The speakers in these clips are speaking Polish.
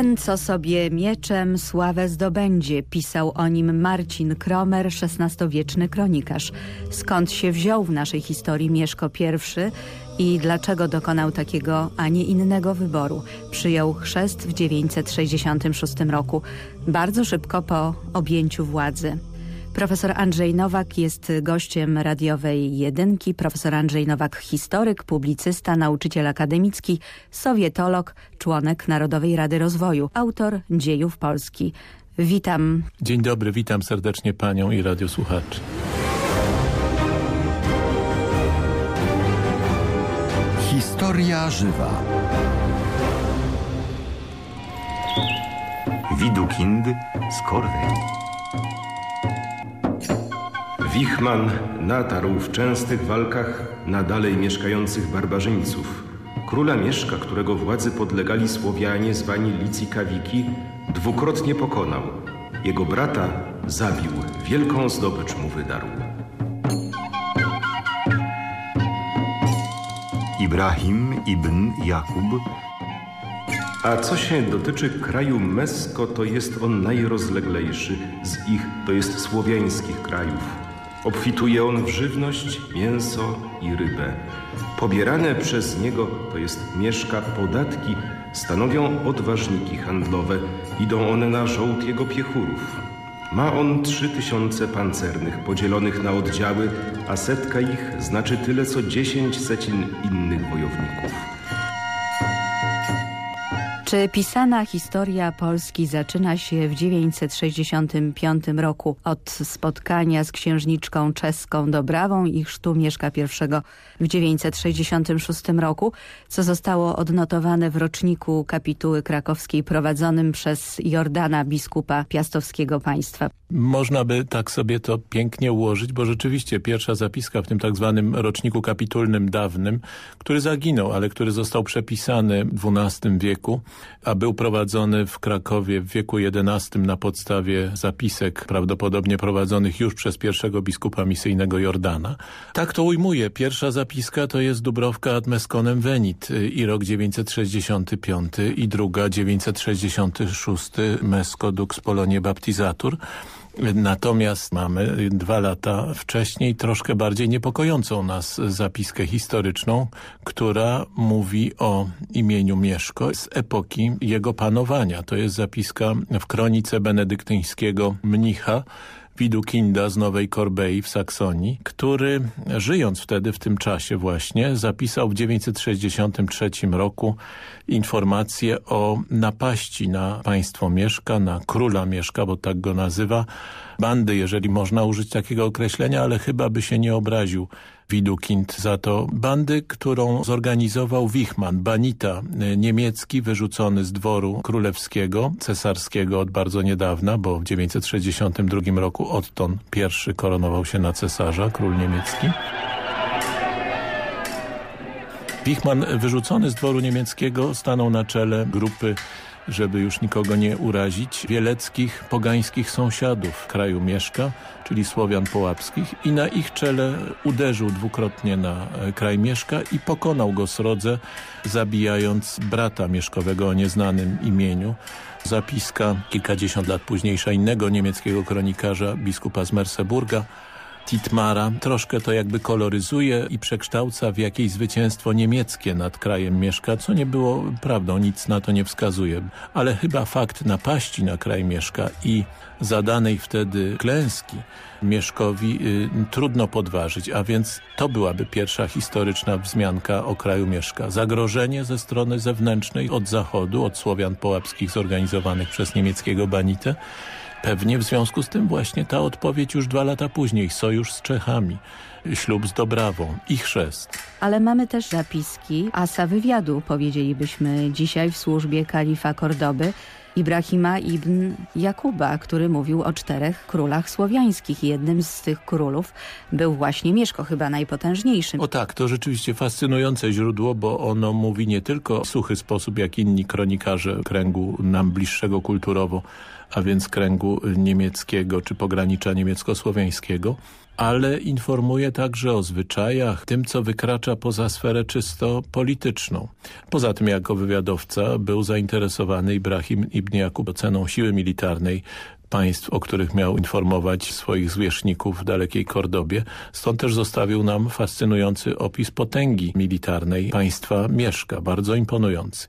Ten, co sobie mieczem sławę zdobędzie, pisał o nim Marcin Kromer, XVI-wieczny kronikarz. Skąd się wziął w naszej historii Mieszko I i dlaczego dokonał takiego, a nie innego wyboru? Przyjął chrzest w 966 roku, bardzo szybko po objęciu władzy. Profesor Andrzej Nowak jest gościem radiowej jedynki. Profesor Andrzej Nowak, historyk, publicysta, nauczyciel akademicki, sowietolog, członek Narodowej Rady Rozwoju, autor dziejów Polski. Witam. Dzień dobry, witam serdecznie panią i radiosłuchaczy. Historia żywa. Widukind z Korei. Wichman natarł w częstych walkach na dalej mieszkających barbarzyńców. Króla Mieszka, którego władzy podlegali Słowianie zwani Licikawiki, dwukrotnie pokonał. Jego brata zabił, wielką zdobycz mu wydarł. Ibrahim ibn Jakub a co się dotyczy kraju Mesko, to jest on najrozleglejszy z ich, to jest słowiańskich krajów. Obfituje on w żywność, mięso i rybę. Pobierane przez niego, to jest mieszka podatki, stanowią odważniki handlowe. Idą one na żołd jego piechurów. Ma on trzy tysiące pancernych podzielonych na oddziały, a setka ich znaczy tyle co dziesięć secin innych wojowników. Czy pisana historia Polski zaczyna się w 965 roku od spotkania z księżniczką czeską Dobrawą i chrztu Mieszka I w 966 roku, co zostało odnotowane w roczniku kapituły krakowskiej prowadzonym przez Jordana biskupa piastowskiego państwa? Można by tak sobie to pięknie ułożyć, bo rzeczywiście pierwsza zapiska w tym tak zwanym roczniku kapitulnym dawnym, który zaginął, ale który został przepisany w XII wieku, a był prowadzony w Krakowie w wieku XI na podstawie zapisek prawdopodobnie prowadzonych już przez pierwszego biskupa misyjnego Jordana. Tak to ujmuje. Pierwsza zapiska to jest Dubrowka ad Mesconem Venit i rok 965 i druga 966 Mesco Dux Polonie Baptizatur. Natomiast mamy dwa lata wcześniej troszkę bardziej niepokojącą nas zapiskę historyczną, która mówi o imieniu Mieszko z epoki jego panowania. To jest zapiska w kronice benedyktyńskiego mnicha Widukinda z Nowej Korbei w Saksonii, który żyjąc wtedy w tym czasie właśnie zapisał w 963 roku informację o napaści na państwo Mieszka, na króla Mieszka, bo tak go nazywa, bandy, jeżeli można użyć takiego określenia, ale chyba by się nie obraził Widukind za to. Bandy, którą zorganizował Wichman, banita e, niemiecki wyrzucony z dworu królewskiego, cesarskiego od bardzo niedawna, bo w 962 roku Otton I koronował się na cesarza, król niemiecki. Wichman wyrzucony z dworu niemieckiego stanął na czele grupy żeby już nikogo nie urazić, wieleckich, pogańskich sąsiadów kraju Mieszka, czyli Słowian Połapskich i na ich czele uderzył dwukrotnie na e, kraj Mieszka i pokonał go srodze, zabijając brata Mieszkowego o nieznanym imieniu. Zapiska kilkadziesiąt lat późniejsza innego niemieckiego kronikarza, biskupa z Merseburga, Titmara troszkę to jakby koloryzuje i przekształca w jakieś zwycięstwo niemieckie nad krajem Mieszka, co nie było prawdą, nic na to nie wskazuje. Ale chyba fakt napaści na kraj Mieszka i zadanej wtedy klęski Mieszkowi y, trudno podważyć, a więc to byłaby pierwsza historyczna wzmianka o kraju Mieszka. Zagrożenie ze strony zewnętrznej od zachodu, od Słowian połapskich zorganizowanych przez niemieckiego Banitę, Pewnie w związku z tym właśnie ta odpowiedź już dwa lata później, sojusz z Czechami, ślub z Dobrawą. I chrzest. Ale mamy też zapiski. Asa wywiadu, powiedzielibyśmy dzisiaj w służbie kalifa Kordoby, Ibrahima ibn Jakuba, który mówił o czterech królach słowiańskich. Jednym z tych królów był właśnie Mieszko, chyba najpotężniejszym. O tak, to rzeczywiście fascynujące źródło, bo ono mówi nie tylko w suchy sposób, jak inni kronikarze kręgu nam bliższego kulturowo, a więc kręgu niemieckiego czy pogranicza niemiecko-słowiańskiego, ale informuje także o zwyczajach, tym co wykracza poza sferę czysto polityczną. Poza tym jako wywiadowca był zainteresowany Ibrahim ibn Jakub oceną siły militarnej państw, o których miał informować swoich zwierzchników w dalekiej Kordobie. Stąd też zostawił nam fascynujący opis potęgi militarnej państwa Mieszka, bardzo imponujący.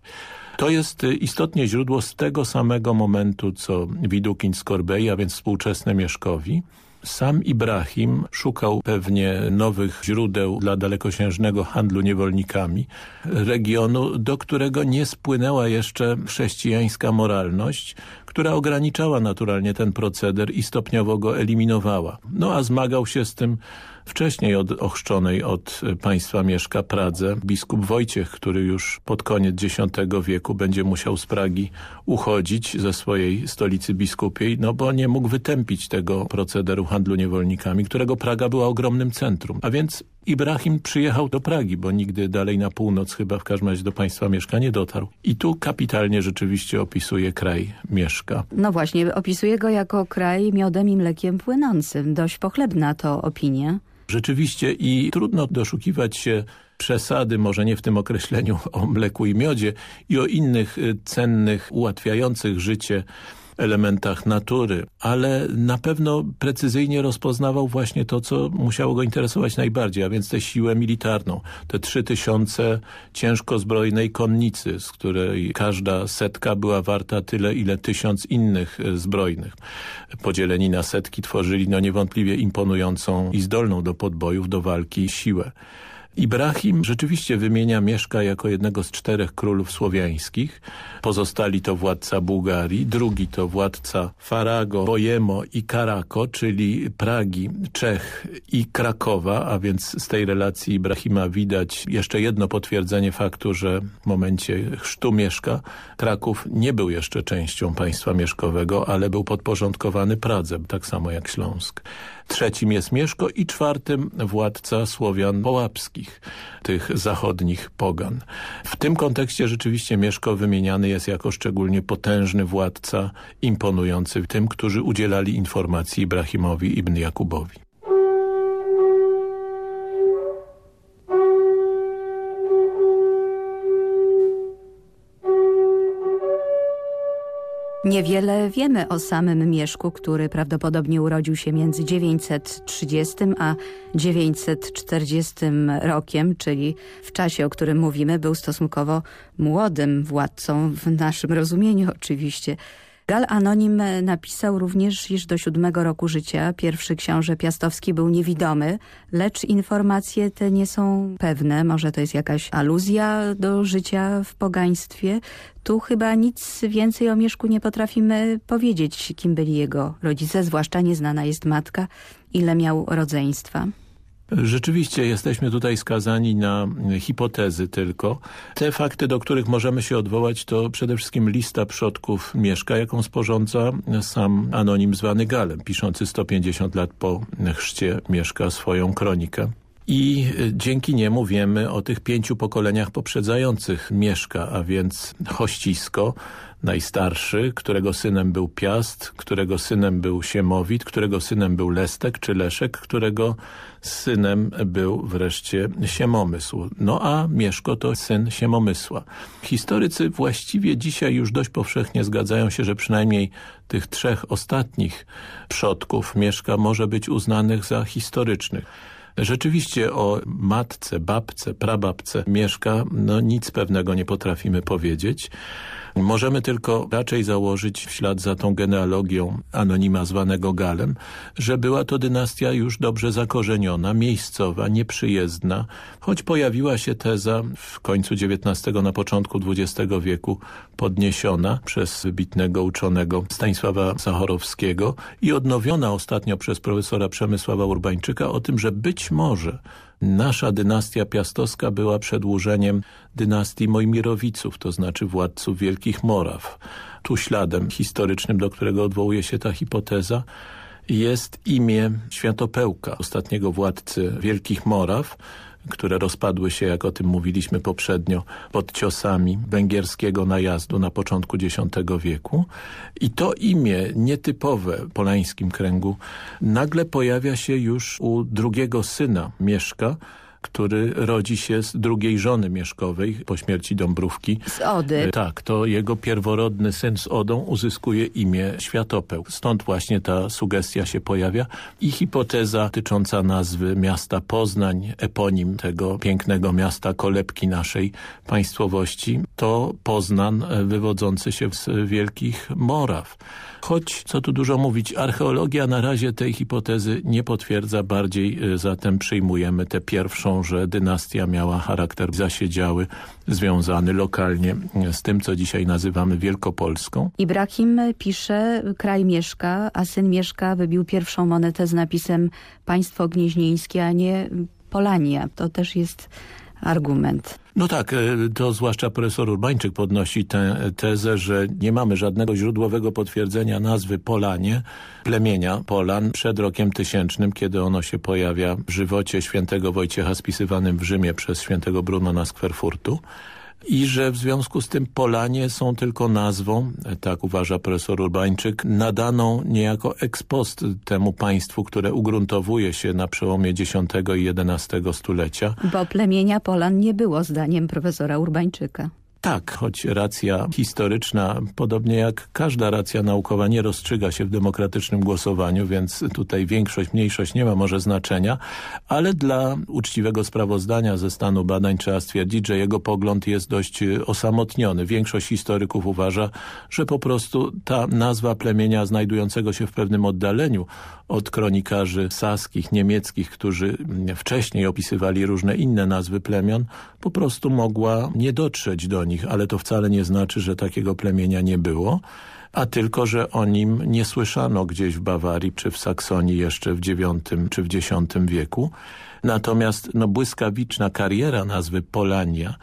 To jest istotnie źródło z tego samego momentu, co Widukin z Korbei, a więc współczesne Mieszkowi. Sam Ibrahim szukał pewnie nowych źródeł dla dalekosiężnego handlu niewolnikami, regionu, do którego nie spłynęła jeszcze chrześcijańska moralność, która ograniczała naturalnie ten proceder i stopniowo go eliminowała. No a zmagał się z tym wcześniej od ochrzczonej od państwa Mieszka Pradze biskup Wojciech, który już pod koniec X wieku będzie musiał z Pragi uchodzić ze swojej stolicy biskupiej, no bo nie mógł wytępić tego procederu handlu niewolnikami, którego Praga była ogromnym centrum. A więc Ibrahim przyjechał do Pragi, bo nigdy dalej na północ chyba w każdym razie do państwa Mieszka nie dotarł. I tu kapitalnie rzeczywiście opisuje kraj Mieszka. No właśnie, opisuje go jako kraj miodem i mlekiem płynącym. Dość pochlebna to opinia. Rzeczywiście i trudno doszukiwać się przesady, może nie w tym określeniu o mleku i miodzie i o innych y, cennych, ułatwiających życie elementach natury, ale na pewno precyzyjnie rozpoznawał właśnie to, co musiało go interesować najbardziej, a więc tę siłę militarną. Te trzy tysiące ciężko zbrojnej konnicy, z której każda setka była warta tyle, ile tysiąc innych e, zbrojnych. Podzieleni na setki tworzyli no niewątpliwie imponującą i zdolną do podbojów, do walki siłę. Ibrahim rzeczywiście wymienia Mieszka jako jednego z czterech królów słowiańskich. Pozostali to władca Bułgarii, drugi to władca Farago, Bojemo i Karako, czyli Pragi, Czech i Krakowa, a więc z tej relacji Ibrahima widać jeszcze jedno potwierdzenie faktu, że w momencie chrztu Mieszka Kraków nie był jeszcze częścią państwa mieszkowego, ale był podporządkowany Pradze, tak samo jak Śląsk trzecim jest Mieszko i czwartym władca Słowian Połapskich, tych zachodnich pogan. W tym kontekście rzeczywiście Mieszko wymieniany jest jako szczególnie potężny władca, imponujący tym, którzy udzielali informacji Ibrahimowi ibn Jakubowi. Niewiele wiemy o samym Mieszku, który prawdopodobnie urodził się między 930 a 940 rokiem, czyli w czasie, o którym mówimy, był stosunkowo młodym władcą, w naszym rozumieniu oczywiście. Gal Anonim napisał również, iż do siódmego roku życia pierwszy książę Piastowski był niewidomy, lecz informacje te nie są pewne. Może to jest jakaś aluzja do życia w pogaństwie. Tu chyba nic więcej o Mieszku nie potrafimy powiedzieć, kim byli jego rodzice, zwłaszcza nieznana jest matka, ile miał rodzeństwa. Rzeczywiście jesteśmy tutaj skazani na hipotezy tylko. Te fakty, do których możemy się odwołać, to przede wszystkim lista przodków Mieszka, jaką sporządza sam anonim zwany Galem, piszący 150 lat po chrzcie Mieszka swoją kronikę. I dzięki niemu wiemy o tych pięciu pokoleniach poprzedzających Mieszka, a więc Hościsko, najstarszy, którego synem był Piast, którego synem był Siemowit, którego synem był Lestek czy Leszek, którego synem był wreszcie Siemomysł. No a Mieszko to syn Siemomysła. Historycy właściwie dzisiaj już dość powszechnie zgadzają się, że przynajmniej tych trzech ostatnich przodków Mieszka może być uznanych za historycznych. Rzeczywiście o matce, babce, prababce Mieszka no nic pewnego nie potrafimy powiedzieć. Możemy tylko raczej założyć w ślad za tą genealogią anonima zwanego Galem, że była to dynastia już dobrze zakorzeniona, miejscowa, nieprzyjezdna, choć pojawiła się teza w końcu XIX, na początku XX wieku podniesiona przez wybitnego uczonego Stanisława Zachorowskiego i odnowiona ostatnio przez profesora Przemysława Urbańczyka o tym, że być może Nasza dynastia piastowska była przedłużeniem dynastii Mojmirowiców, to znaczy władców Wielkich Moraw. Tu śladem historycznym, do którego odwołuje się ta hipoteza, jest imię Światopełka, ostatniego władcy Wielkich Moraw, które rozpadły się, jak o tym mówiliśmy poprzednio, pod ciosami węgierskiego najazdu na początku X wieku. I to imię nietypowe w polańskim kręgu nagle pojawia się już u drugiego syna Mieszka, który rodzi się z drugiej żony Mieszkowej po śmierci Dąbrówki. Z Ody. E, tak, to jego pierworodny syn z Odą uzyskuje imię Światopeł. Stąd właśnie ta sugestia się pojawia i hipoteza dotycząca nazwy miasta Poznań, eponim tego pięknego miasta kolebki naszej państwowości, to Poznan e, wywodzący się z Wielkich Moraw. Choć, co tu dużo mówić, archeologia na razie tej hipotezy nie potwierdza, bardziej e, zatem przyjmujemy tę pierwszą, że dynastia miała charakter zasiedziały, związany lokalnie z tym, co dzisiaj nazywamy Wielkopolską. Ibrahim pisze, kraj mieszka, a syn mieszka wybił pierwszą monetę z napisem państwo gnieźnieńskie, a nie Polania. To też jest argument. No tak, e, to zwłaszcza profesor Urbańczyk podnosi tę tezę, że nie mamy żadnego źródłowego potwierdzenia nazwy Polanie, plemienia Polan przed rokiem tysięcznym, kiedy ono się pojawia w żywocie świętego Wojciecha spisywanym w Rzymie przez świętego Brunona z Kwerfurtu i że w związku z tym Polanie są tylko nazwą, tak uważa profesor Urbańczyk, nadaną niejako ex post temu państwu, które ugruntowuje się na przełomie X i XI stulecia. Bo plemienia Polan nie było zdaniem profesora Urbańczyka. Tak, choć racja historyczna, podobnie jak każda racja naukowa, nie rozstrzyga się w demokratycznym głosowaniu, więc tutaj większość, mniejszość nie ma może znaczenia, ale dla uczciwego sprawozdania ze stanu badań trzeba stwierdzić, że jego pogląd jest dość osamotniony. Większość historyków uważa, że po prostu ta nazwa plemienia znajdującego się w pewnym oddaleniu od kronikarzy saskich, niemieckich, którzy wcześniej opisywali różne inne nazwy plemion, po prostu mogła nie dotrzeć do nich, ale to wcale nie znaczy, że takiego plemienia nie było, a tylko, że o nim nie słyszano gdzieś w Bawarii czy w Saksonii jeszcze w IX czy w X wieku. Natomiast no, błyskawiczna kariera nazwy Polania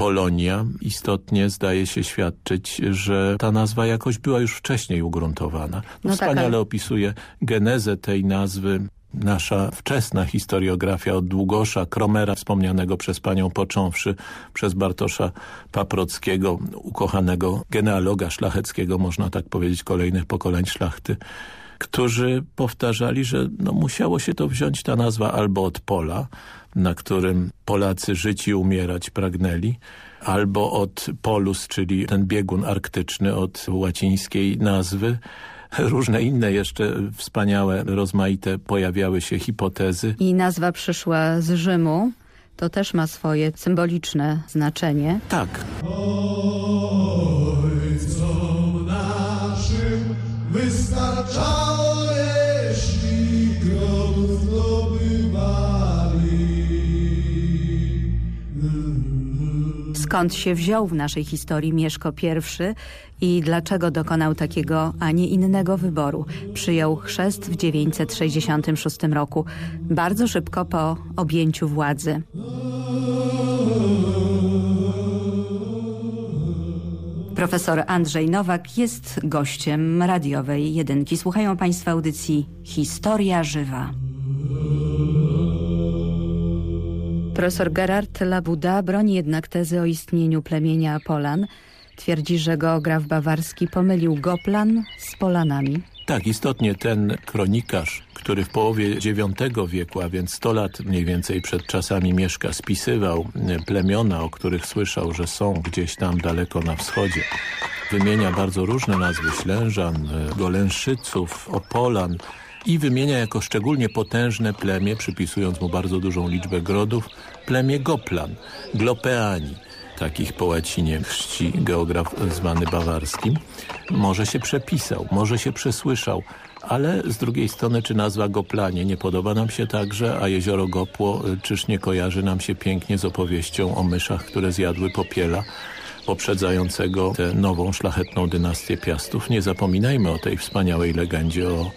Polonia istotnie zdaje się świadczyć, że ta nazwa jakoś była już wcześniej ugruntowana. No Wspaniale tak, ale... opisuje genezę tej nazwy nasza wczesna historiografia od Długosza, Kromera wspomnianego przez panią począwszy, przez Bartosza Paprockiego, ukochanego genealoga szlacheckiego, można tak powiedzieć, kolejnych pokoleń szlachty, którzy powtarzali, że no, musiało się to wziąć ta nazwa albo od pola, na którym Polacy żyć i umierać pragnęli, albo od polus, czyli ten biegun arktyczny od łacińskiej nazwy, różne inne jeszcze wspaniałe, rozmaite pojawiały się hipotezy. I nazwa przyszła z Rzymu. To też ma swoje symboliczne znaczenie. Tak. Ojcom naszym wystarczało skąd się wziął w naszej historii Mieszko I i dlaczego dokonał takiego, a nie innego wyboru. Przyjął chrzest w 966 roku, bardzo szybko po objęciu władzy. Profesor Andrzej Nowak jest gościem radiowej jedynki. Słuchają Państwo audycji Historia Żywa. Profesor Gerard Labuda broni jednak tezy o istnieniu plemienia Polan. Twierdzi, że geograf bawarski pomylił Goplan z Polanami. Tak, istotnie ten kronikarz, który w połowie IX wieku, a więc 100 lat mniej więcej przed czasami Mieszka, spisywał plemiona, o których słyszał, że są gdzieś tam daleko na wschodzie. Wymienia bardzo różne nazwy Ślężan, Golęszyców, Opolan, i wymienia jako szczególnie potężne plemię, przypisując mu bardzo dużą liczbę grodów, plemię Goplan, Glopeani. Takich po łacinie chrzci geograf zwany bawarskim. Może się przepisał, może się przesłyszał, ale z drugiej strony czy nazwa Goplanie nie podoba nam się także, a jezioro Gopło czyż nie kojarzy nam się pięknie z opowieścią o myszach, które zjadły popiela poprzedzającego tę nową, szlachetną dynastię Piastów. Nie zapominajmy o tej wspaniałej legendzie o,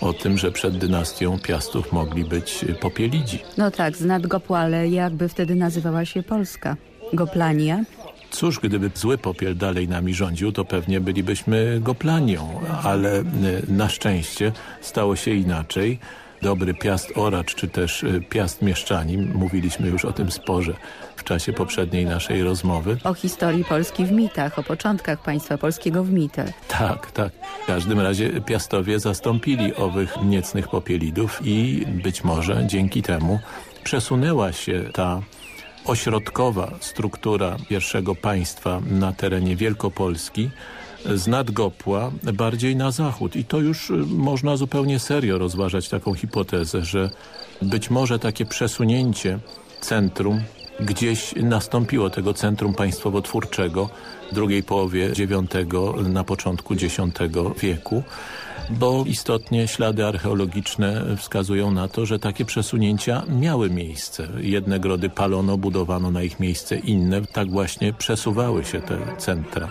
o tym, że przed dynastią Piastów mogli być popielidzi. No tak, z Nadgopu, ale jakby wtedy nazywała się Polska? Goplania? Cóż, gdyby zły popiel dalej nami rządził, to pewnie bylibyśmy Goplanią, ale y, na szczęście stało się inaczej. Dobry Piast Oracz, czy też y, Piast Mieszczanin, mówiliśmy już o tym sporze w czasie poprzedniej naszej rozmowy. O historii Polski w mitach, o początkach państwa polskiego w mitach. Tak, tak. W każdym razie Piastowie zastąpili owych niecnych popielidów i być może dzięki temu przesunęła się ta ośrodkowa struktura pierwszego państwa na terenie Wielkopolski z Nadgopła bardziej na zachód. I to już y, można zupełnie serio rozważać taką hipotezę, że być może takie przesunięcie centrum gdzieś nastąpiło tego centrum państwowo-twórczego w drugiej połowie IX, na początku X wieku bo istotnie ślady archeologiczne wskazują na to, że takie przesunięcia miały miejsce. Jedne grody palono, budowano na ich miejsce inne. Tak właśnie przesuwały się te centra.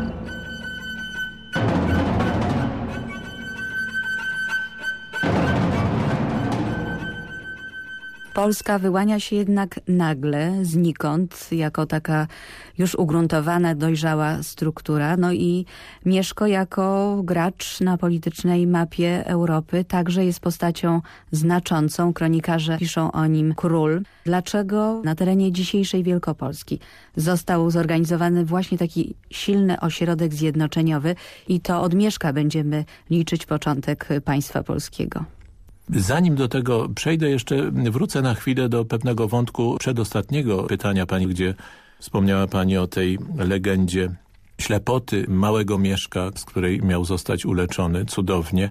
Polska wyłania się jednak nagle, znikąd, jako taka już ugruntowana, dojrzała struktura. No i Mieszko jako gracz na politycznej mapie Europy także jest postacią znaczącą. Kronikarze piszą o nim król. Dlaczego na terenie dzisiejszej Wielkopolski został zorganizowany właśnie taki silny ośrodek zjednoczeniowy i to od Mieszka będziemy liczyć początek państwa polskiego? Zanim do tego przejdę, jeszcze wrócę na chwilę do pewnego wątku przedostatniego pytania pani, gdzie wspomniała pani o tej legendzie ślepoty małego mieszka, z której miał zostać uleczony cudownie.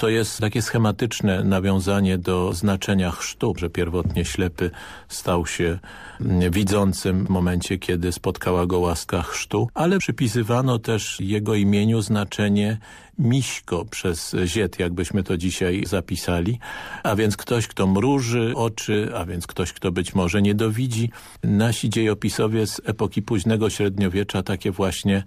To jest takie schematyczne nawiązanie do znaczenia chrztu, że pierwotnie ślepy stał się mm, widzącym w momencie, kiedy spotkała go łaska chrztu, ale przypisywano też jego imieniu znaczenie miśko przez ziet, jakbyśmy to dzisiaj zapisali, a więc ktoś, kto mruży oczy, a więc ktoś, kto być może nie dowidzi. Nasi dziejopisowie z epoki późnego średniowiecza takie właśnie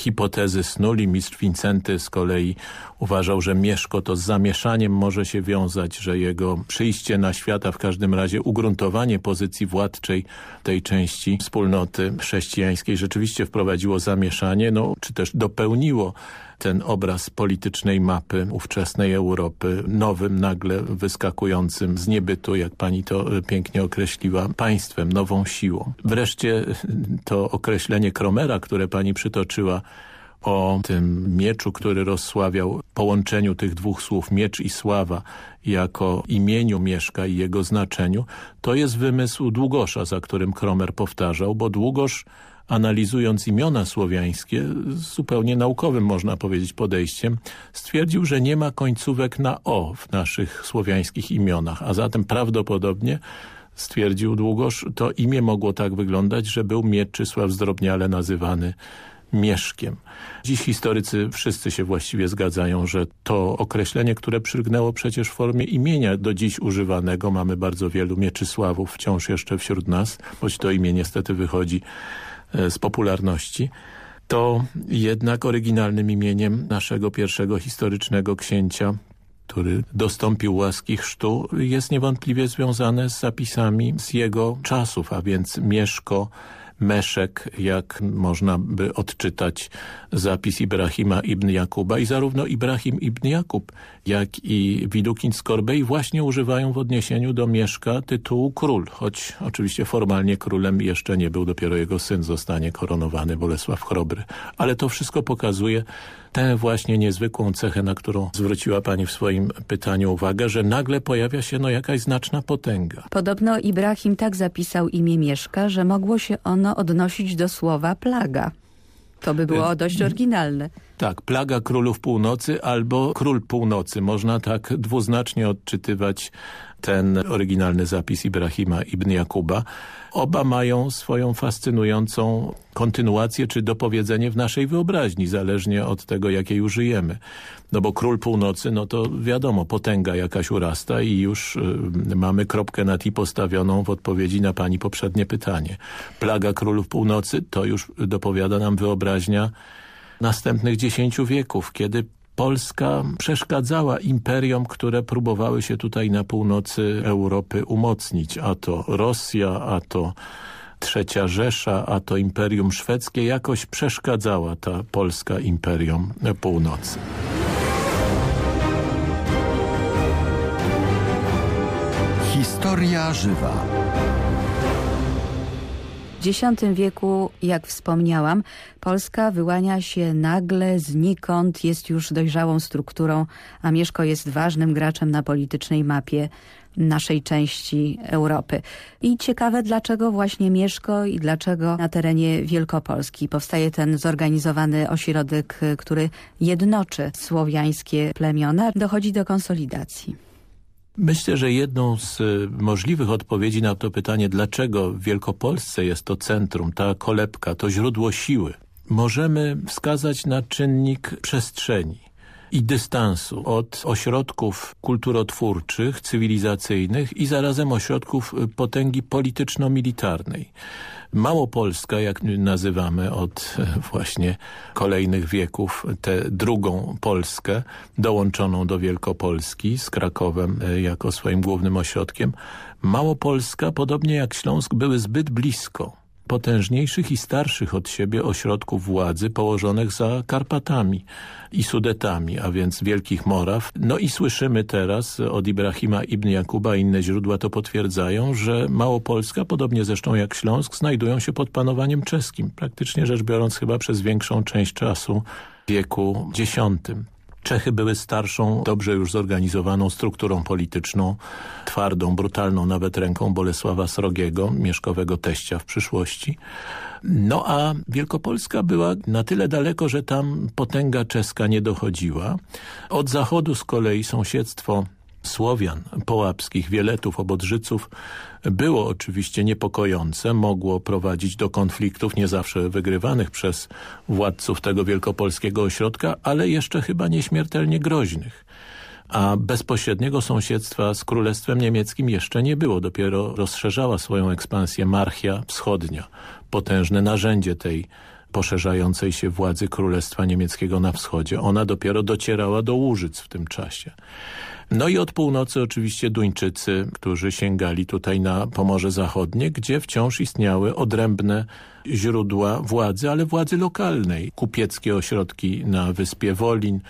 hipotezy snuli. Mistrz Wincenty z kolei uważał, że Mieszko to z zamieszaniem może się wiązać, że jego przyjście na świat, a w każdym razie ugruntowanie pozycji władczej tej części wspólnoty chrześcijańskiej rzeczywiście wprowadziło zamieszanie, no, czy też dopełniło ten obraz politycznej mapy ówczesnej Europy, nowym, nagle wyskakującym z niebytu, jak pani to pięknie określiła, państwem, nową siłą. Wreszcie to określenie Kromera, które pani przytoczyła, o tym mieczu, który rozsławiał, połączeniu tych dwóch słów miecz i sława jako imieniu Mieszka i jego znaczeniu, to jest wymysł Długosza, za którym Kromer powtarzał, bo Długosz analizując imiona słowiańskie, zupełnie naukowym można powiedzieć podejściem, stwierdził, że nie ma końcówek na o w naszych słowiańskich imionach, a zatem prawdopodobnie stwierdził Długosz, to imię mogło tak wyglądać, że był Mieczysław zdrobniale nazywany Mieszkiem. Dziś historycy wszyscy się właściwie zgadzają, że to określenie, które przylgnęło przecież w formie imienia do dziś używanego, mamy bardzo wielu Mieczysławów wciąż jeszcze wśród nas, choć to imię niestety wychodzi z popularności, to jednak oryginalnym imieniem naszego pierwszego historycznego księcia, który dostąpił łaski chrztu, jest niewątpliwie związane z zapisami z jego czasów, a więc Mieszko Meszek, jak można by odczytać zapis Ibrahima ibn Jakuba i zarówno Ibrahim ibn Jakub, jak i Widukin z Korbej właśnie używają w odniesieniu do Mieszka tytułu król, choć oczywiście formalnie królem jeszcze nie był, dopiero jego syn zostanie koronowany, Bolesław Chrobry. Ale to wszystko pokazuje tę właśnie niezwykłą cechę, na którą zwróciła pani w swoim pytaniu uwagę, że nagle pojawia się no jakaś znaczna potęga. Podobno Ibrahim tak zapisał imię Mieszka, że mogło się ono odnosić do słowa plaga. To by było dość oryginalne. Tak, Plaga Królów Północy albo Król Północy. Można tak dwuznacznie odczytywać ten oryginalny zapis Ibrahima ibn Jakuba. Oba mają swoją fascynującą kontynuację czy dopowiedzenie w naszej wyobraźni, zależnie od tego, jakiej użyjemy. No bo Król Północy, no to wiadomo, potęga jakaś urasta i już y, mamy kropkę nad i postawioną w odpowiedzi na pani poprzednie pytanie. Plaga Królów Północy to już dopowiada nam wyobraźnia następnych dziesięciu wieków, kiedy Polska przeszkadzała imperiom, które próbowały się tutaj na północy Europy umocnić, a to Rosja, a to Trzecia Rzesza, a to Imperium Szwedzkie, jakoś przeszkadzała ta Polska Imperium Północy. Historia żywa. W X wieku, jak wspomniałam, Polska wyłania się nagle znikąd, jest już dojrzałą strukturą, a Mieszko jest ważnym graczem na politycznej mapie naszej części Europy. I ciekawe, dlaczego właśnie Mieszko i dlaczego na terenie Wielkopolski powstaje ten zorganizowany ośrodek, który jednoczy słowiańskie plemiona, dochodzi do konsolidacji. Myślę, że jedną z y, możliwych odpowiedzi na to pytanie, dlaczego w Wielkopolsce jest to centrum, ta kolebka, to źródło siły, możemy wskazać na czynnik przestrzeni i dystansu od ośrodków kulturotwórczych, cywilizacyjnych i zarazem ośrodków y, potęgi polityczno-militarnej. Małopolska, jak nazywamy od e, właśnie kolejnych wieków, tę drugą Polskę, dołączoną do Wielkopolski z Krakowem e, jako swoim głównym ośrodkiem, Małopolska, podobnie jak Śląsk, były zbyt blisko potężniejszych i starszych od siebie ośrodków władzy położonych za Karpatami i Sudetami, a więc Wielkich Moraw. No i słyszymy teraz od Ibrahima ibn Jakuba, inne źródła to potwierdzają, że Małopolska, podobnie zresztą jak Śląsk, znajdują się pod panowaniem czeskim, praktycznie rzecz biorąc chyba przez większą część czasu wieku X. Czechy były starszą, dobrze już zorganizowaną strukturą polityczną, twardą, brutalną nawet ręką Bolesława Srogiego, mieszkowego teścia w przyszłości. No a Wielkopolska była na tyle daleko, że tam potęga czeska nie dochodziła. Od zachodu z kolei sąsiedztwo Słowian, Połapskich, Wieletów, Obodrzyców było oczywiście niepokojące, mogło prowadzić do konfliktów nie zawsze wygrywanych przez władców tego wielkopolskiego ośrodka, ale jeszcze chyba nieśmiertelnie groźnych. A bezpośredniego sąsiedztwa z Królestwem Niemieckim jeszcze nie było. Dopiero rozszerzała swoją ekspansję Marchia Wschodnia, potężne narzędzie tej poszerzającej się władzy Królestwa Niemieckiego na wschodzie. Ona dopiero docierała do Łużyc w tym czasie. No i od północy oczywiście Duńczycy, którzy sięgali tutaj na Pomorze Zachodnie, gdzie wciąż istniały odrębne źródła władzy, ale władzy lokalnej. Kupieckie ośrodki na wyspie Wolin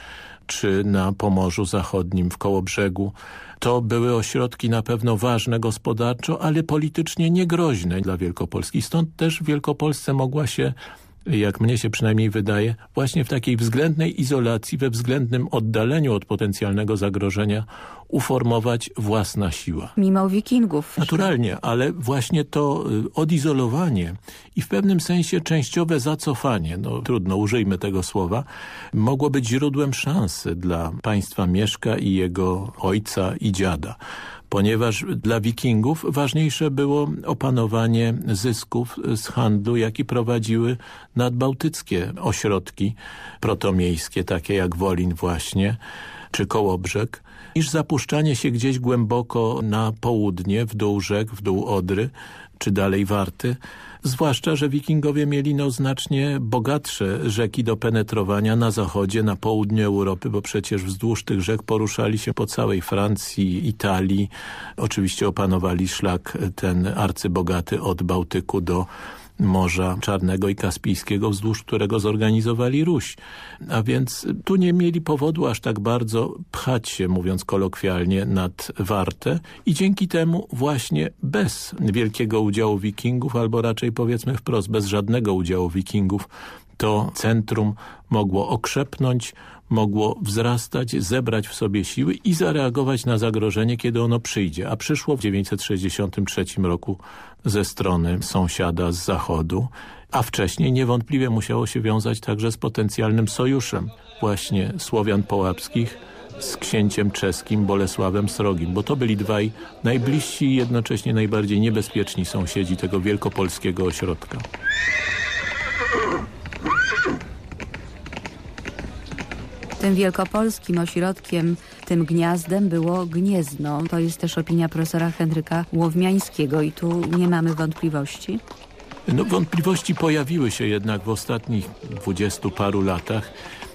czy na Pomorzu Zachodnim w Kołobrzegu. To były ośrodki na pewno ważne gospodarczo, ale politycznie niegroźne dla Wielkopolski. Stąd też w Wielkopolsce mogła się jak mnie się przynajmniej wydaje, właśnie w takiej względnej izolacji, we względnym oddaleniu od potencjalnego zagrożenia uformować własna siła. Mimo wikingów. Naturalnie, ale właśnie to y, odizolowanie i w pewnym sensie częściowe zacofanie, no trudno, użyjmy tego słowa, mogło być źródłem szansy dla państwa Mieszka i jego ojca i dziada ponieważ dla wikingów ważniejsze było opanowanie zysków z handlu, jaki prowadziły nadbałtyckie ośrodki protomiejskie, takie jak Wolin właśnie, czy Kołobrzeg, niż zapuszczanie się gdzieś głęboko na południe, w dół rzek, w dół Odry, czy dalej Warty, Zwłaszcza, że wikingowie mieli no znacznie bogatsze rzeki do penetrowania na zachodzie, na południu Europy, bo przecież wzdłuż tych rzek poruszali się po całej Francji, Italii. Oczywiście opanowali szlak ten arcybogaty od Bałtyku do Morza Czarnego i Kaspijskiego, wzdłuż którego zorganizowali Ruś. A więc tu nie mieli powodu aż tak bardzo pchać się, mówiąc kolokwialnie, nad Wartę i dzięki temu właśnie bez wielkiego udziału wikingów, albo raczej powiedzmy wprost, bez żadnego udziału wikingów, to centrum mogło okrzepnąć, mogło wzrastać, zebrać w sobie siły i zareagować na zagrożenie, kiedy ono przyjdzie. A przyszło w 963 roku ze strony sąsiada z zachodu a wcześniej niewątpliwie musiało się wiązać także z potencjalnym sojuszem właśnie Słowian Połapskich z księciem czeskim Bolesławem Srogim, bo to byli dwaj najbliżsi i jednocześnie najbardziej niebezpieczni sąsiedzi tego wielkopolskiego ośrodka. Tym wielkopolskim ośrodkiem, tym gniazdem było Gniezno. To jest też opinia profesora Henryka Łowmiańskiego i tu nie mamy wątpliwości. No, wątpliwości pojawiły się jednak w ostatnich dwudziestu paru latach,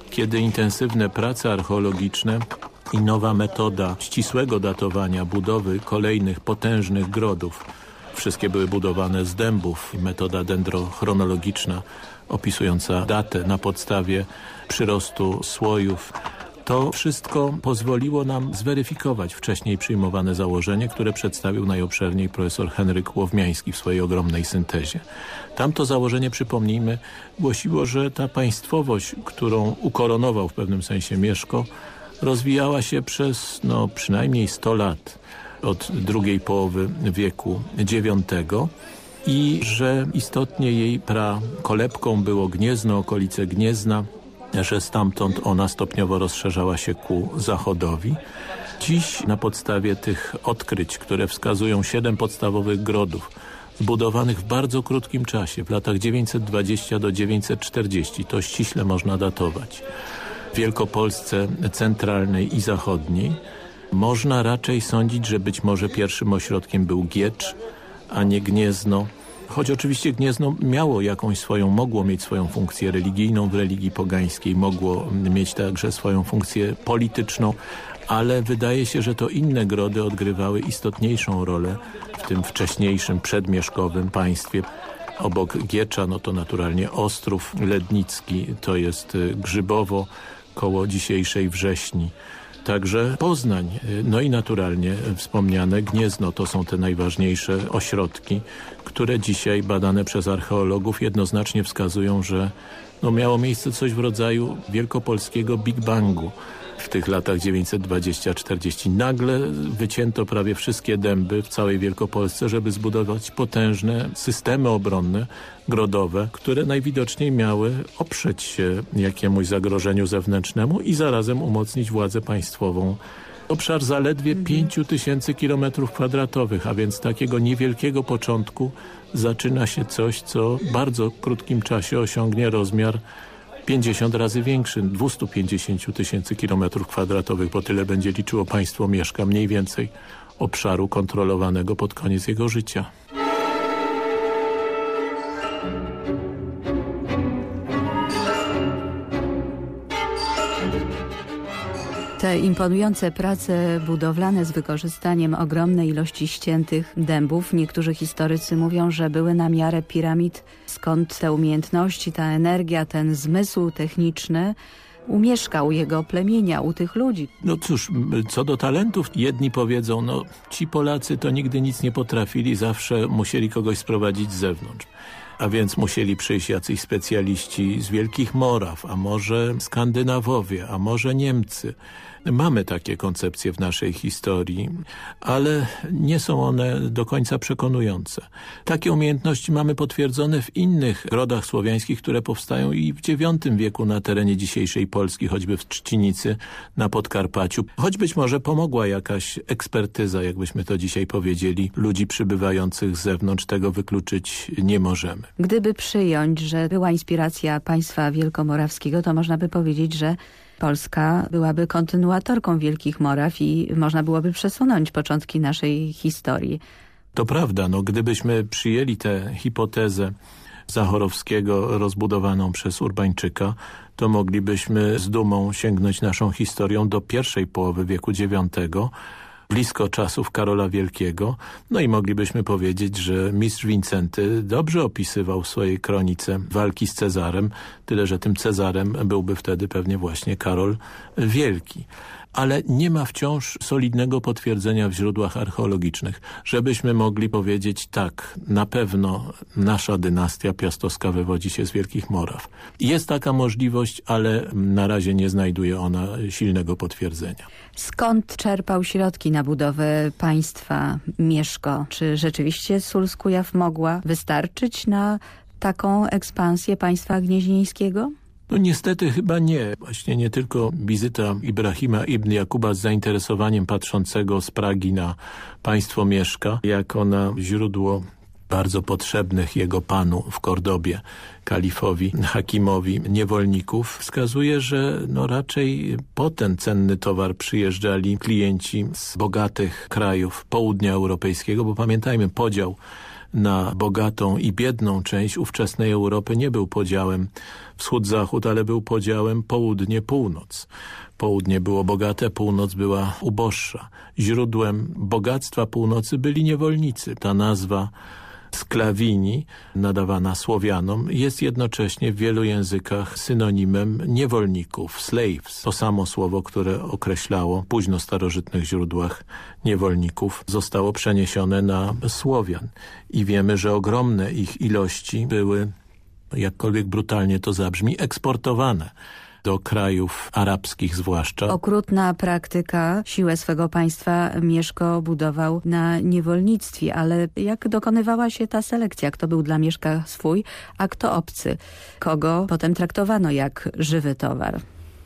kiedy intensywne prace archeologiczne i nowa metoda ścisłego datowania budowy kolejnych potężnych grodów, wszystkie były budowane z dębów, metoda dendrochronologiczna opisująca datę na podstawie przyrostu słojów. To wszystko pozwoliło nam zweryfikować wcześniej przyjmowane założenie, które przedstawił najobszerniej profesor Henryk Łowmiański w swojej ogromnej syntezie. Tamto założenie, przypomnijmy, głosiło, że ta państwowość, którą ukoronował w pewnym sensie Mieszko, rozwijała się przez no, przynajmniej 100 lat od drugiej połowy wieku IX i że istotnie jej pra kolebką było Gniezno, okolice Gniezna, że stamtąd ona stopniowo rozszerzała się ku zachodowi. Dziś na podstawie tych odkryć, które wskazują siedem podstawowych grodów, zbudowanych w bardzo krótkim czasie, w latach 920 do 940, to ściśle można datować, w Wielkopolsce centralnej i zachodniej, można raczej sądzić, że być może pierwszym ośrodkiem był Giecz, a nie Gniezno, Choć oczywiście Gniezno miało jakąś swoją, mogło mieć swoją funkcję religijną w religii pogańskiej, mogło mieć także swoją funkcję polityczną, ale wydaje się, że to inne grody odgrywały istotniejszą rolę w tym wcześniejszym przedmieszkowym państwie. Obok Giecza, no to naturalnie Ostrów Lednicki, to jest y, Grzybowo koło dzisiejszej Wrześni. Także Poznań, no i naturalnie wspomniane Gniezno to są te najważniejsze ośrodki, które dzisiaj badane przez archeologów jednoznacznie wskazują, że no miało miejsce coś w rodzaju wielkopolskiego Big Bangu w tych latach 920-40. Nagle wycięto prawie wszystkie dęby w całej Wielkopolsce, żeby zbudować potężne systemy obronne, grodowe, które najwidoczniej miały oprzeć się jakiemuś zagrożeniu zewnętrznemu i zarazem umocnić władzę państwową Obszar zaledwie 5 tysięcy kilometrów kwadratowych, a więc takiego niewielkiego początku zaczyna się coś, co w bardzo krótkim czasie osiągnie rozmiar 50 razy większy, 250 tysięcy kilometrów kwadratowych, bo tyle będzie liczyło państwo mieszka mniej więcej obszaru kontrolowanego pod koniec jego życia. Te imponujące prace budowlane z wykorzystaniem ogromnej ilości ściętych dębów, niektórzy historycy mówią, że były na miarę piramid, skąd te umiejętności, ta energia, ten zmysł techniczny umieszkał jego plemienia, u tych ludzi. No cóż, co do talentów, jedni powiedzą, no ci Polacy to nigdy nic nie potrafili, zawsze musieli kogoś sprowadzić z zewnątrz a więc musieli przyjść jacyś specjaliści z Wielkich Moraw, a może Skandynawowie, a może Niemcy. Mamy takie koncepcje w naszej historii, ale nie są one do końca przekonujące. Takie umiejętności mamy potwierdzone w innych rodach słowiańskich, które powstają i w IX wieku na terenie dzisiejszej Polski, choćby w Trzcinicy, na Podkarpaciu. Choć być może pomogła jakaś ekspertyza, jakbyśmy to dzisiaj powiedzieli, ludzi przybywających z zewnątrz, tego wykluczyć nie możemy. Gdyby przyjąć, że była inspiracja państwa wielkomorawskiego, to można by powiedzieć, że Polska byłaby kontynuatorką Wielkich Moraw i można byłoby przesunąć początki naszej historii. To prawda, no gdybyśmy przyjęli tę hipotezę Zachorowskiego rozbudowaną przez Urbańczyka, to moglibyśmy z dumą sięgnąć naszą historią do pierwszej połowy wieku IX, blisko czasów Karola Wielkiego. No i moglibyśmy powiedzieć, że mistrz Wincenty dobrze opisywał w swojej kronice walki z Cezarem, tyle że tym Cezarem byłby wtedy pewnie właśnie Karol Wielki ale nie ma wciąż solidnego potwierdzenia w źródłach archeologicznych, żebyśmy mogli powiedzieć tak, na pewno nasza dynastia piastowska wywodzi się z Wielkich Moraw. Jest taka możliwość, ale na razie nie znajduje ona silnego potwierdzenia. Skąd czerpał środki na budowę państwa Mieszko? Czy rzeczywiście Sulskujaw mogła wystarczyć na taką ekspansję państwa gnieźnieńskiego? No niestety chyba nie. Właśnie nie tylko wizyta Ibrahima ibn Jakuba z zainteresowaniem patrzącego z Pragi na państwo Mieszka, jako na źródło bardzo potrzebnych jego panu w Kordobie, kalifowi, hakimowi, niewolników, wskazuje, że no raczej po ten cenny towar przyjeżdżali klienci z bogatych krajów południa europejskiego, bo pamiętajmy, podział na bogatą i biedną część ówczesnej Europy nie był podziałem wschód-zachód, ale był podziałem południe-północ. Południe było bogate, północ była uboższa. Źródłem bogactwa północy byli niewolnicy. Ta nazwa sklawini, nadawana Słowianom, jest jednocześnie w wielu językach synonimem niewolników, slaves. To samo słowo, które określało późno starożytnych źródłach niewolników, zostało przeniesione na Słowian. I wiemy, że ogromne ich ilości były, jakkolwiek brutalnie to zabrzmi, eksportowane do krajów arabskich zwłaszcza. Okrutna praktyka siłę swego państwa Mieszko budował na niewolnictwie, ale jak dokonywała się ta selekcja? Kto był dla Mieszka swój, a kto obcy? Kogo potem traktowano jak żywy towar?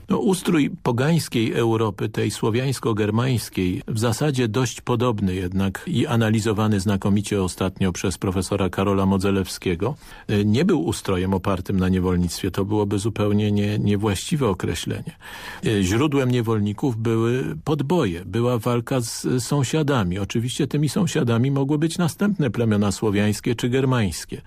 No, ustrój pogańskiej Europy, tej słowiańsko-germańskiej, w zasadzie dość podobny jednak i analizowany znakomicie ostatnio przez profesora Karola Modzelewskiego, nie był ustrojem opartym na niewolnictwie. To byłoby zupełnie nie, niewłaściwe określenie. Źródłem niewolników były podboje, była walka z sąsiadami. Oczywiście tymi sąsiadami mogły być następne plemiona słowiańskie czy germańskie.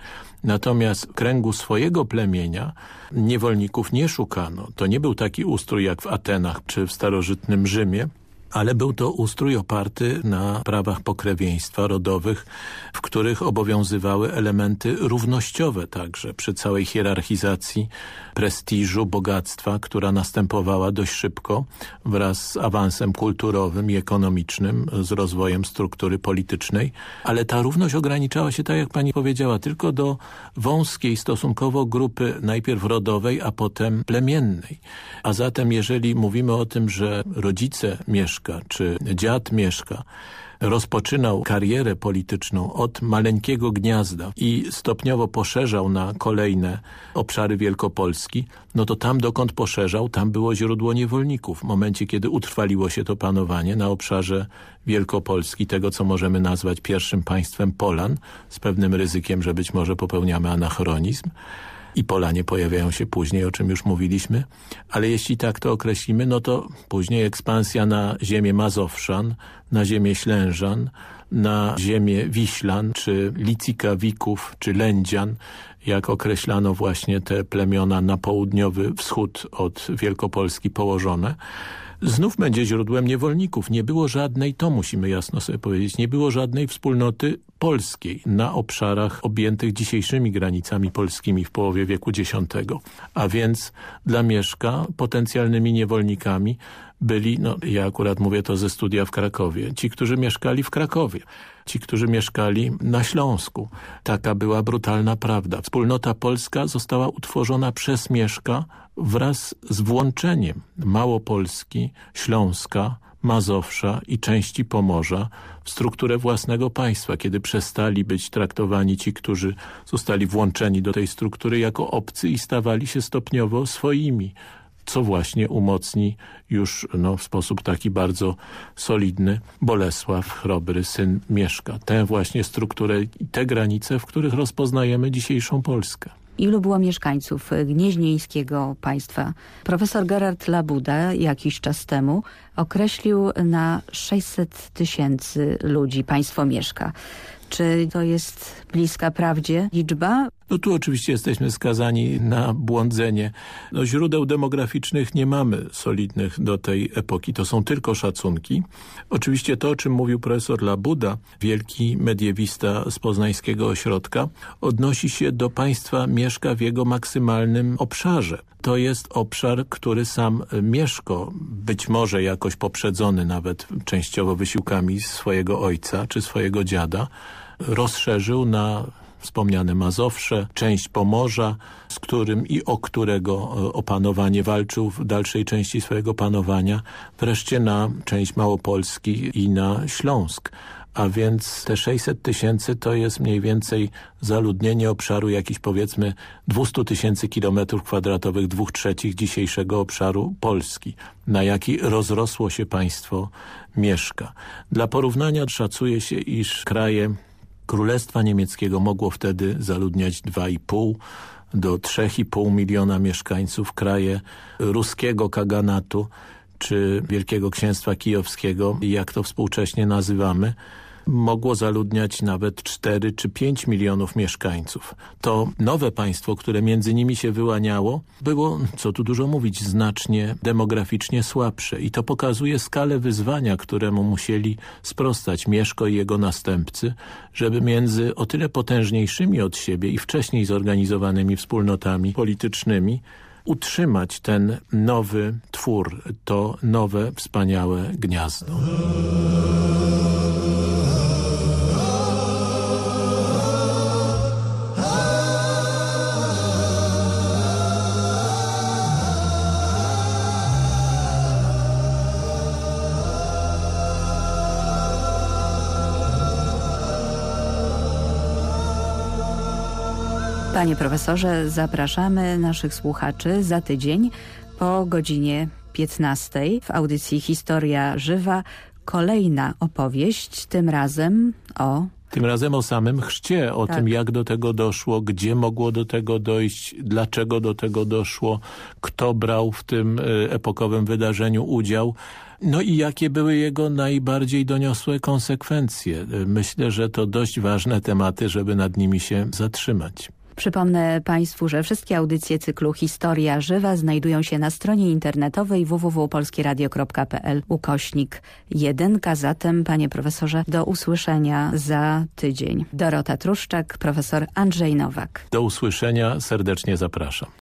Natomiast w kręgu swojego plemienia niewolników nie szukano. To nie był taki ustrój jak w Atenach czy w starożytnym Rzymie, ale był to ustrój oparty na prawach pokrewieństwa rodowych, w których obowiązywały elementy równościowe także przy całej hierarchizacji prestiżu, bogactwa, która następowała dość szybko wraz z awansem kulturowym i ekonomicznym, z rozwojem struktury politycznej, ale ta równość ograniczała się, tak jak pani powiedziała, tylko do wąskiej stosunkowo grupy najpierw rodowej, a potem plemiennej. A zatem jeżeli mówimy o tym, że rodzice mieszka, czy dziad mieszka, rozpoczynał karierę polityczną od maleńkiego gniazda i stopniowo poszerzał na kolejne obszary Wielkopolski, no to tam dokąd poszerzał, tam było źródło niewolników. W momencie, kiedy utrwaliło się to panowanie na obszarze Wielkopolski, tego co możemy nazwać pierwszym państwem Polan, z pewnym ryzykiem, że być może popełniamy anachronizm, i Polanie pojawiają się później, o czym już mówiliśmy, ale jeśli tak to określimy, no to później ekspansja na ziemię Mazowszan, na ziemię Ślężan, na ziemię Wiślan, czy Licikawików, czy Lędzian, jak określano właśnie te plemiona na południowy wschód od Wielkopolski położone, znów będzie źródłem niewolników. Nie było żadnej, to musimy jasno sobie powiedzieć, nie było żadnej wspólnoty polskiej na obszarach objętych dzisiejszymi granicami polskimi w połowie wieku X. A więc dla Mieszka potencjalnymi niewolnikami byli, no ja akurat mówię to ze studia w Krakowie, ci, którzy mieszkali w Krakowie, ci, którzy mieszkali na Śląsku. Taka była brutalna prawda. Wspólnota polska została utworzona przez Mieszka wraz z włączeniem Małopolski, Śląska, Mazowsza i części Pomorza w strukturę własnego państwa, kiedy przestali być traktowani ci, którzy zostali włączeni do tej struktury jako obcy i stawali się stopniowo swoimi, co właśnie umocni już no, w sposób taki bardzo solidny Bolesław Chrobry, syn Mieszka. Tę właśnie strukturę i te granice, w których rozpoznajemy dzisiejszą Polskę ilu było mieszkańców gnieźnieńskiego państwa. Profesor Gerard Labuda jakiś czas temu określił na 600 tysięcy ludzi państwo mieszka. Czy to jest bliska prawdzie liczba? No tu oczywiście jesteśmy skazani na błądzenie. No, źródeł demograficznych nie mamy solidnych do tej epoki, to są tylko szacunki. Oczywiście to, o czym mówił profesor Labuda, wielki mediewista z poznańskiego ośrodka, odnosi się do państwa Mieszka w jego maksymalnym obszarze. To jest obszar, który sam Mieszko, być może jakoś poprzedzony nawet częściowo wysiłkami swojego ojca czy swojego dziada, rozszerzył na wspomniane Mazowsze, część Pomorza, z którym i o którego e, opanowanie walczył w dalszej części swojego panowania, wreszcie na część Małopolski i na Śląsk. a więc te 600 tysięcy to jest mniej więcej zaludnienie obszaru jakichś powiedzmy 200 tysięcy kilometrów kwadratowych, dwóch trzecich dzisiejszego obszaru Polski, na jaki rozrosło się państwo mieszka. Dla porównania szacuje się, iż kraje Królestwa Niemieckiego mogło wtedy zaludniać 2,5 do 3,5 miliona mieszkańców. Kraje ruskiego kaganatu czy Wielkiego Księstwa Kijowskiego, jak to współcześnie nazywamy, mogło zaludniać nawet 4 czy 5 milionów mieszkańców. To nowe państwo, które między nimi się wyłaniało, było, co tu dużo mówić, znacznie demograficznie słabsze i to pokazuje skalę wyzwania, któremu musieli sprostać Mieszko i jego następcy, żeby między o tyle potężniejszymi od siebie i wcześniej zorganizowanymi wspólnotami politycznymi utrzymać ten nowy twór, to nowe, wspaniałe gniazdo. Panie profesorze, zapraszamy naszych słuchaczy za tydzień po godzinie 15 w audycji Historia Żywa. Kolejna opowieść, tym razem o tym razem o samym chrzcie, o Tak. tym jak do tego doszło, gdzie mogło do tego dojść, dlaczego do tego doszło, kto brał w tym e, epokowym wydarzeniu udział. No i jakie były jego najbardziej doniosłe konsekwencje. E, Myślę, że to dość ważne tematy, żeby nad nimi się zatrzymać. Przypomnę Państwu, że wszystkie audycje cyklu Historia Żywa znajdują się na stronie internetowej www.polskieradio.pl ukośnik 1. Zatem, panie profesorze, do usłyszenia za tydzień. Dorota Truszczak, profesor Andrzej Nowak. Do usłyszenia, serdecznie zapraszam.